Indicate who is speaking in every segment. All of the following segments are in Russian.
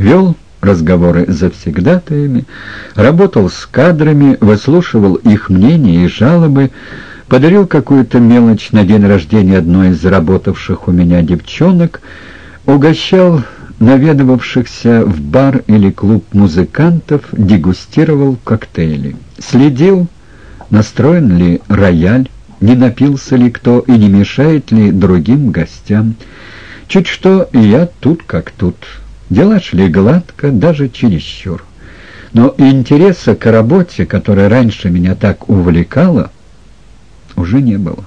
Speaker 1: Вел разговоры с завсегдатаями, работал с кадрами, выслушивал их мнения и жалобы, подарил какую-то мелочь на день рождения одной из работавших у меня девчонок, угощал наведывавшихся в бар или клуб музыкантов, дегустировал коктейли. Следил, настроен ли рояль, не напился ли кто и не мешает ли другим гостям. Чуть что, и я тут как тут. Дела шли гладко, даже чересчур. Но интереса к работе, которая раньше меня так увлекала, уже не было.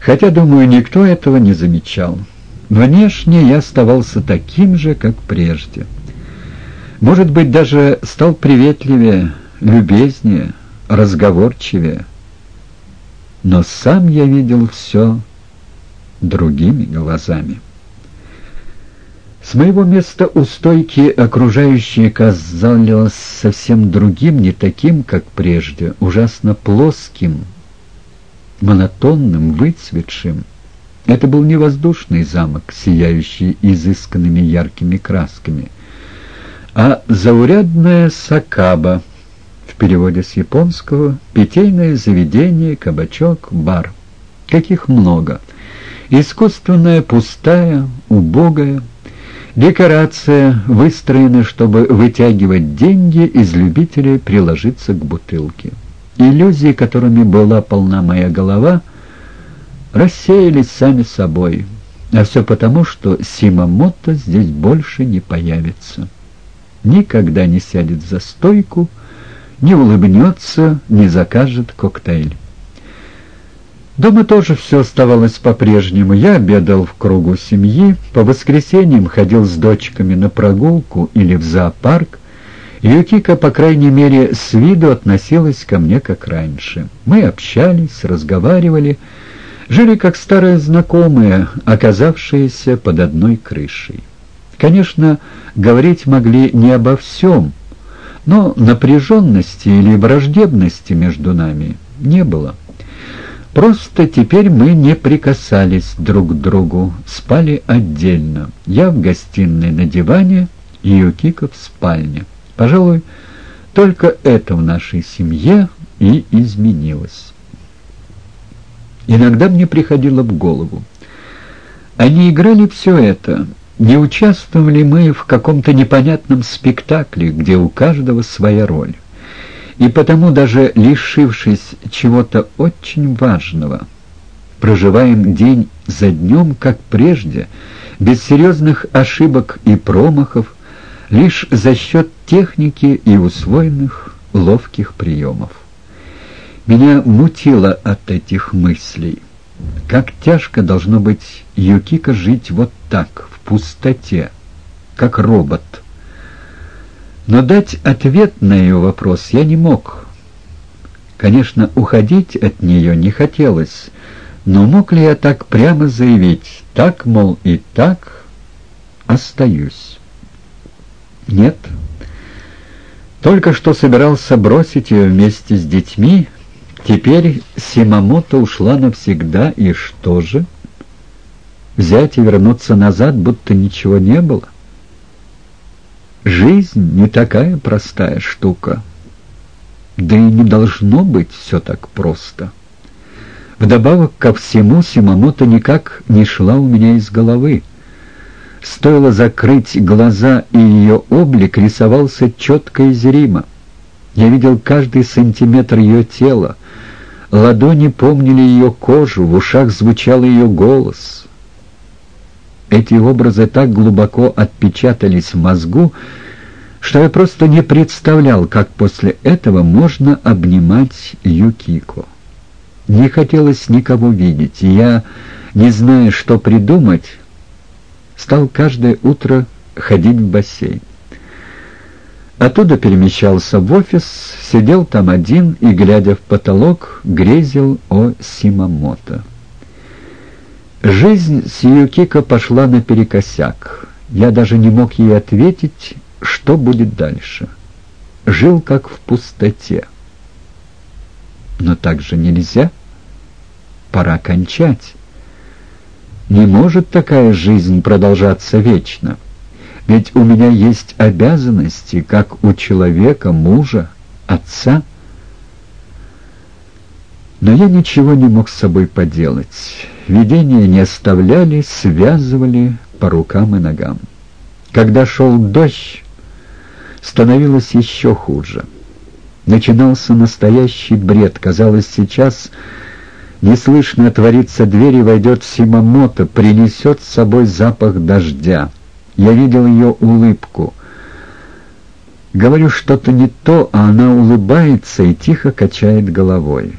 Speaker 1: Хотя, думаю, никто этого не замечал. Внешне я оставался таким же, как прежде. Может быть, даже стал приветливее, любезнее, разговорчивее. Но сам я видел все другими глазами. С моего места у стойки окружающие казалось совсем другим, не таким, как прежде, ужасно плоским, монотонным, выцветшим. Это был не воздушный замок, сияющий изысканными яркими красками, а заурядная сакаба, в переводе с японского «питейное заведение, кабачок, бар». Каких много. Искусственная, пустая, убогая, Декорация выстроена, чтобы вытягивать деньги из любителей приложиться к бутылке. Иллюзии, которыми была полна моя голова, рассеялись сами собой. А все потому, что Симамото здесь больше не появится. Никогда не сядет за стойку, не улыбнется, не закажет коктейль. Дома тоже все оставалось по-прежнему. Я обедал в кругу семьи, по воскресеньям ходил с дочками на прогулку или в зоопарк. Юкика, по крайней мере, с виду относилась ко мне как раньше. Мы общались, разговаривали, жили как старые знакомые, оказавшиеся под одной крышей. Конечно, говорить могли не обо всем, но напряженности или враждебности между нами не было. Просто теперь мы не прикасались друг к другу, спали отдельно. Я в гостиной на диване, и Юкика в спальне. Пожалуй, только это в нашей семье и изменилось. Иногда мне приходило в голову. Они играли все это. Не участвовали мы в каком-то непонятном спектакле, где у каждого своя роль и потому даже лишившись чего-то очень важного, проживаем день за днем, как прежде, без серьезных ошибок и промахов, лишь за счет техники и усвоенных ловких приемов. Меня мутило от этих мыслей. Как тяжко должно быть Юкика жить вот так, в пустоте, как робот — но дать ответ на ее вопрос я не мог. Конечно, уходить от нее не хотелось, но мог ли я так прямо заявить, так, мол, и так остаюсь? Нет. Только что собирался бросить ее вместе с детьми, теперь Симамото ушла навсегда, и что же? Взять и вернуться назад, будто ничего не было? Жизнь не такая простая штука. Да и не должно быть все так просто. Вдобавок ко всему Симамото никак не шла у меня из головы. Стоило закрыть глаза, и ее облик рисовался четко и зримо. Я видел каждый сантиметр ее тела. Ладони помнили ее кожу, в ушах звучал ее голос. Эти образы так глубоко отпечатались в мозгу, что я просто не представлял, как после этого можно обнимать Юкико. Не хотелось никого видеть, и я, не зная, что придумать, стал каждое утро ходить в бассейн. Оттуда перемещался в офис, сидел там один и, глядя в потолок, грезил о Симамото. Жизнь с Юкико пошла наперекосяк. Я даже не мог ей ответить, что будет дальше. Жил как в пустоте. Но так же нельзя. Пора кончать. Не может такая жизнь продолжаться вечно. Ведь у меня есть обязанности, как у человека, мужа, отца. Но я ничего не мог с собой поделать. Видения не оставляли, связывали по рукам и ногам. Когда шел дождь, становилось еще хуже. Начинался настоящий бред. Казалось, сейчас неслышно отворится дверь и войдет Симамото, принесет с собой запах дождя. Я видел ее улыбку. Говорю что-то не то, а она улыбается и тихо качает головой.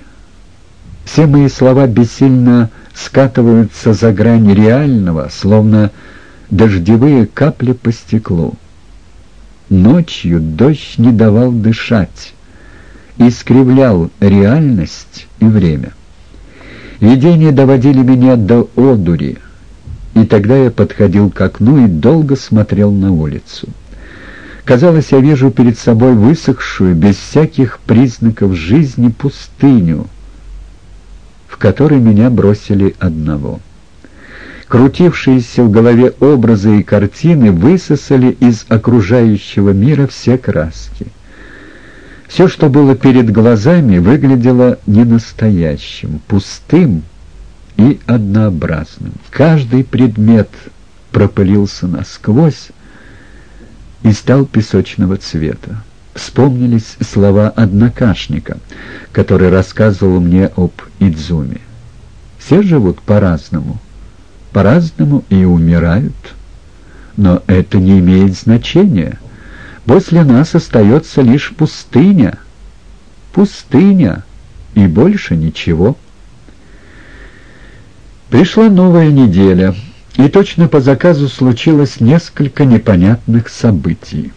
Speaker 1: Все мои слова бессильно скатываются за грань реального, словно дождевые капли по стеклу. Ночью дождь не давал дышать, искривлял реальность и время. Видения доводили меня до одури, и тогда я подходил к окну и долго смотрел на улицу. Казалось, я вижу перед собой высохшую, без всяких признаков жизни, пустыню, в которой меня бросили одного. Крутившиеся в голове образы и картины высосали из окружающего мира все краски. Все, что было перед глазами, выглядело ненастоящим, пустым и однообразным. Каждый предмет пропылился насквозь и стал песочного цвета. Вспомнились слова однокашника, который рассказывал мне об Идзуме. Все живут по-разному, по-разному и умирают. Но это не имеет значения. После нас остается лишь пустыня. Пустыня и больше ничего. Пришла новая неделя, и точно по заказу случилось несколько непонятных событий.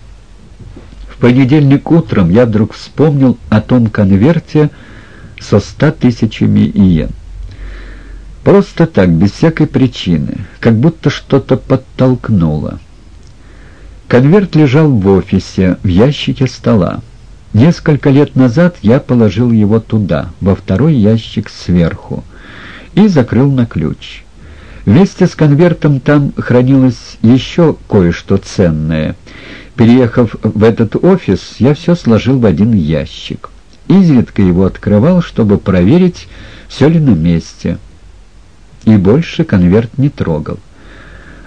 Speaker 1: Понедельник утром я вдруг вспомнил о том конверте со ста тысячами иен. Просто так, без всякой причины, как будто что-то подтолкнуло. Конверт лежал в офисе, в ящике стола. Несколько лет назад я положил его туда, во второй ящик сверху и закрыл на ключ. Вместе с конвертом там хранилось еще кое-что ценное. Переехав в этот офис, я все сложил в один ящик. Изредка его открывал, чтобы проверить, все ли на месте. И больше конверт не трогал.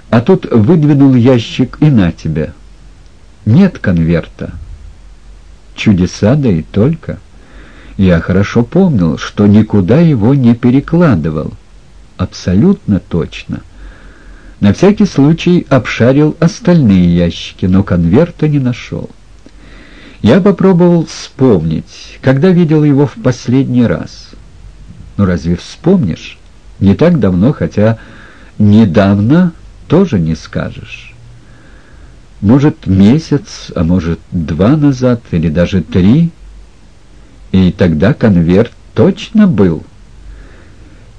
Speaker 1: А тут выдвинул ящик и на тебя. Нет конверта. Чудеса, да и только. Я хорошо помнил, что никуда его не перекладывал. Абсолютно точно. На всякий случай обшарил остальные ящики, но конверта не нашел. Я попробовал вспомнить, когда видел его в последний раз. Ну разве вспомнишь? Не так давно, хотя недавно тоже не скажешь. Может, месяц, а может, два назад или даже три — и тогда конверт точно был.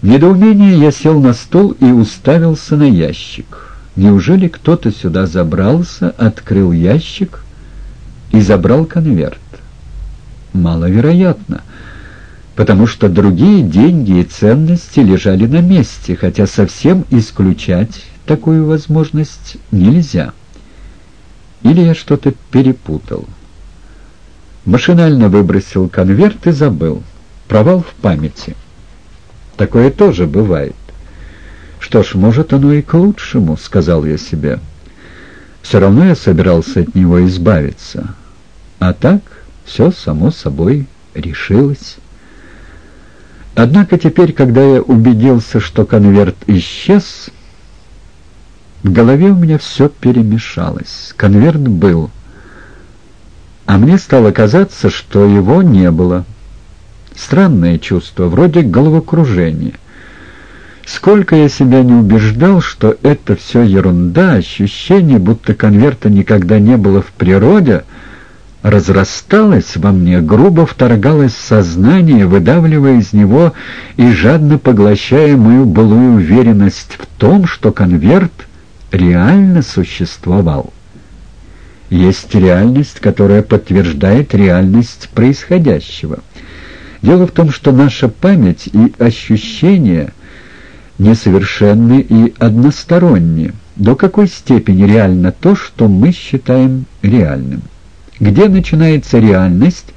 Speaker 1: В недоумении я сел на стол и уставился на ящик. Неужели кто-то сюда забрался, открыл ящик и забрал конверт? Маловероятно, потому что другие деньги и ценности лежали на месте, хотя совсем исключать такую возможность нельзя. Или я что-то перепутал. Машинально выбросил конверт и забыл. Провал в памяти. Такое тоже бывает. Что ж, может, оно и к лучшему, сказал я себе. Все равно я собирался от него избавиться. А так все само собой решилось. Однако теперь, когда я убедился, что конверт исчез, в голове у меня все перемешалось. Конверт был а мне стало казаться, что его не было. Странное чувство, вроде головокружения. Сколько я себя не убеждал, что это все ерунда, ощущение, будто конверта никогда не было в природе, разрасталось во мне, грубо вторгалось сознание, выдавливая из него и жадно поглощая мою былую уверенность в том, что конверт реально существовал. Есть реальность, которая подтверждает реальность происходящего. Дело в том, что наша память и ощущения несовершенны и односторонни. до какой степени реально то, что мы считаем реальным. Где начинается реальность,